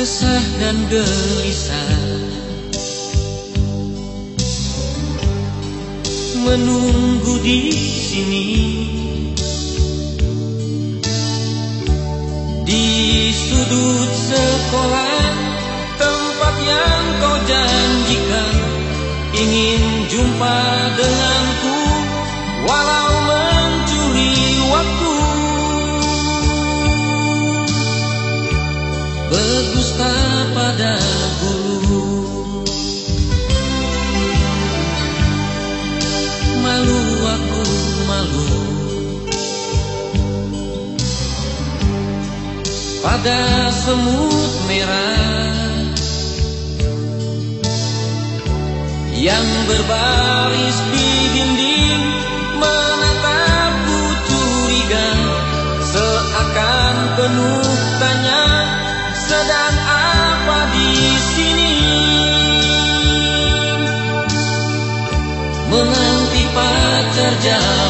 resah dan gelisah. Menunggu di sini. Di sudut sekolah tempat yang kau janjikan ingin jumpa denganku pada guru malu aku malu. Pada semut merah yang berbaris 家。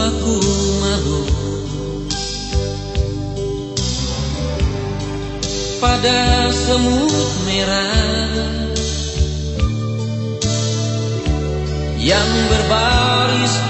aku malu. Pada semut merah Yang berbaris